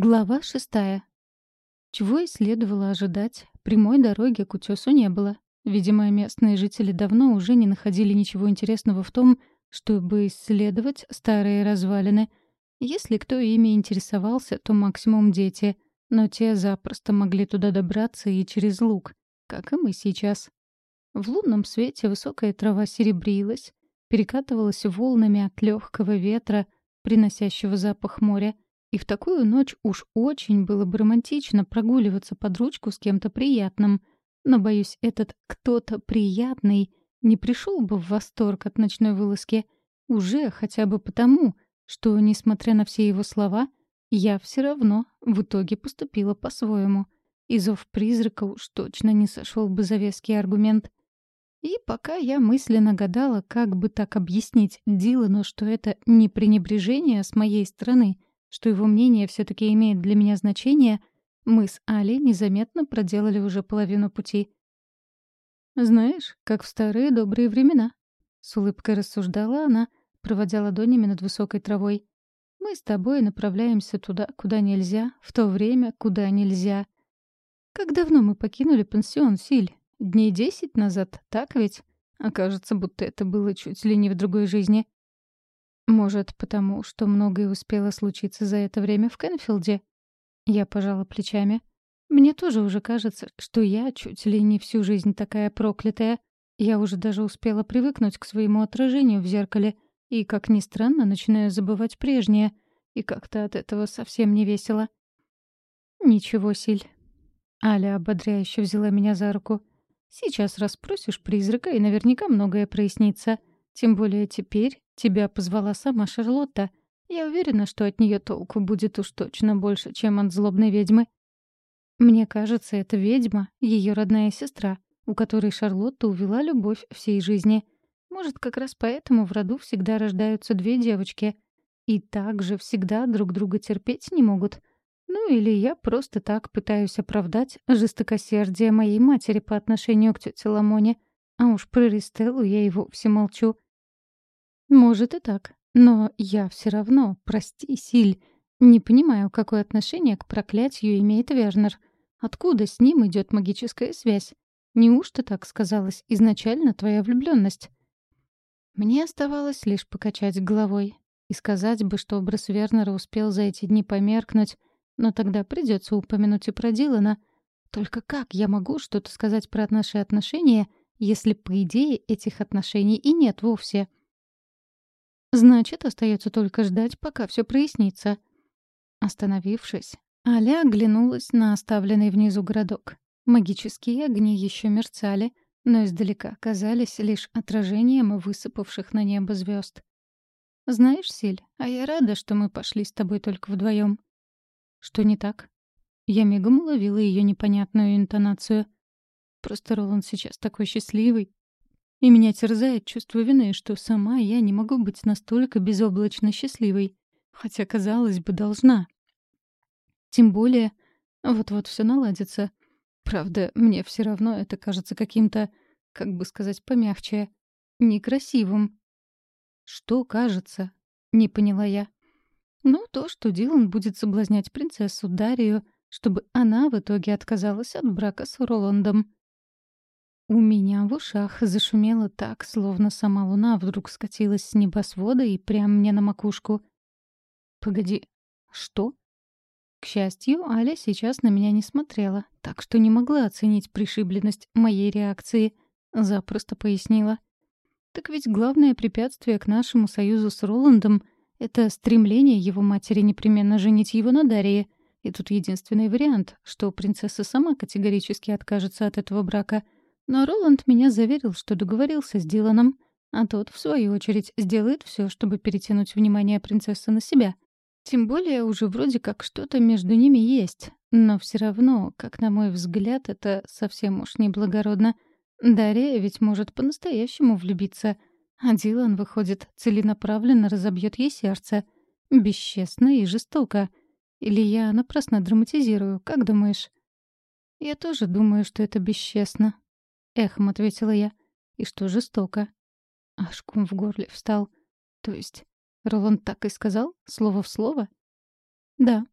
Глава шестая. Чего и следовало ожидать, прямой дороги к утесу не было. Видимо, местные жители давно уже не находили ничего интересного в том, чтобы исследовать старые развалины. Если кто ими интересовался, то максимум дети, но те запросто могли туда добраться и через луг, как и мы сейчас. В лунном свете высокая трава серебрилась, перекатывалась волнами от легкого ветра, приносящего запах моря, и в такую ночь уж очень было бы романтично прогуливаться под ручку с кем-то приятным. Но, боюсь, этот кто-то приятный не пришел бы в восторг от ночной вылазки. Уже хотя бы потому, что, несмотря на все его слова, я все равно в итоге поступила по-своему. И зов призрака уж точно не сошел бы за веский аргумент. И пока я мысленно гадала, как бы так объяснить Дилану, что это не пренебрежение с моей стороны, что его мнение все таки имеет для меня значение, мы с Али незаметно проделали уже половину пути. «Знаешь, как в старые добрые времена», — с улыбкой рассуждала она, проводя ладонями над высокой травой. «Мы с тобой направляемся туда, куда нельзя, в то время, куда нельзя. Как давно мы покинули пансион Силь? Дней десять назад, так ведь? Окажется, будто это было чуть ли не в другой жизни. Может, потому что многое успело случиться за это время в Кенфилде? Я пожала плечами. Мне тоже уже кажется, что я чуть ли не всю жизнь такая проклятая. Я уже даже успела привыкнуть к своему отражению в зеркале и, как ни странно, начинаю забывать прежнее. И как-то от этого совсем не весело. «Ничего, Силь». Аля ободряюще взяла меня за руку. Сейчас расспросишь призрака, и наверняка многое прояснится. Тем более теперь тебя позвала сама Шарлотта. Я уверена, что от нее толку будет уж точно больше, чем от злобной ведьмы. Мне кажется, эта ведьма — ее родная сестра, у которой Шарлотта увела любовь всей жизни. Может, как раз поэтому в роду всегда рождаются две девочки. И также всегда друг друга терпеть не могут — ну или я просто так пытаюсь оправдать жестокосердие моей матери по отношению к тете Ламоне, а уж про Ристеллу я и вовсе молчу. Может и так, но я все равно, прости, Силь, не понимаю, какое отношение к проклятию имеет Вернер. Откуда с ним идет магическая связь? Неужто так сказалась изначально твоя влюбленность? Мне оставалось лишь покачать головой и сказать бы, что образ Вернера успел за эти дни померкнуть, но тогда придется упомянуть и про Дилана. Только как я могу что-то сказать про наши отношения, если, по идее, этих отношений и нет вовсе? Значит, остается только ждать, пока все прояснится. Остановившись, Аля оглянулась на оставленный внизу городок. Магические огни еще мерцали, но издалека казались лишь отражением высыпавших на небо звезд. «Знаешь, Силь, а я рада, что мы пошли с тобой только вдвоем. Что не так? Я мигом уловила ее непонятную интонацию. Просто Роланд сейчас такой счастливый. И меня терзает чувство вины, что сама я не могу быть настолько безоблачно счастливой. Хотя, казалось бы, должна. Тем более, вот-вот все наладится. Правда, мне все равно это кажется каким-то, как бы сказать помягче, некрасивым. Что кажется? Не поняла я. Ну, то, что Дилан будет соблазнять принцессу Дарию, чтобы она в итоге отказалась от брака с Роландом. У меня в ушах зашумело так, словно сама луна вдруг скатилась с небосвода и прямо мне на макушку. «Погоди, что?» К счастью, Аля сейчас на меня не смотрела, так что не могла оценить пришибленность моей реакции. Запросто пояснила. «Так ведь главное препятствие к нашему союзу с Роландом — это стремление его матери непременно женить его на Дарье. И тут единственный вариант, что принцесса сама категорически откажется от этого брака. Но Роланд меня заверил, что договорился с Диланом, а тот, в свою очередь, сделает все, чтобы перетянуть внимание принцессы на себя. Тем более уже вроде как что-то между ними есть. Но все равно, как на мой взгляд, это совсем уж неблагородно. Дарья ведь может по-настоящему влюбиться — а Дилан, выходит, целенаправленно разобьет ей сердце. Бесчестно и жестоко. Или я напрасно драматизирую, как думаешь? Я тоже думаю, что это бесчестно. Эхом ответила я. И что жестоко. Аж кум в горле встал. То есть, Роланд так и сказал? Слово в слово? Да.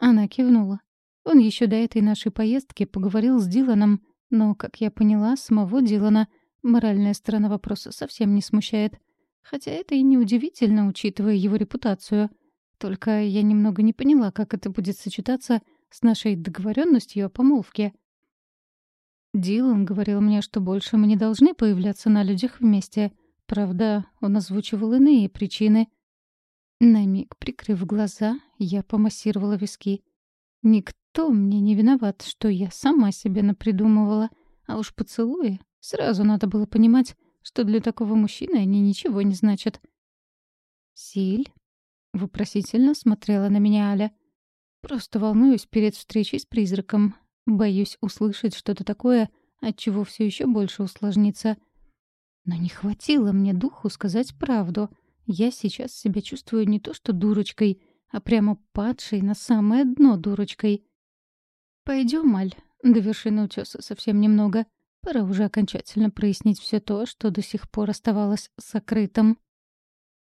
Она кивнула. Он еще до этой нашей поездки поговорил с Диланом, но, как я поняла, самого Дилана моральная сторона вопроса совсем не смущает. Хотя это и неудивительно, учитывая его репутацию. Только я немного не поняла, как это будет сочетаться с нашей договоренностью о помолвке. Дилан говорил мне, что больше мы не должны появляться на людях вместе. Правда, он озвучивал иные причины. На миг, прикрыв глаза, я помассировала виски. Никто мне не виноват, что я сама себе напридумывала. А уж поцелуи сразу надо было понимать, что для такого мужчины они ничего не значат. «Силь?» — вопросительно смотрела на меня Аля. «Просто волнуюсь перед встречей с призраком. Боюсь услышать что-то такое, от чего все еще больше усложнится. Но не хватило мне духу сказать правду. Я сейчас себя чувствую не то что дурочкой, а прямо падшей на самое дно дурочкой. Пойдем, Аль, до вершины утеса совсем немного. Пора уже окончательно прояснить все то, что до сих пор оставалось сокрытым.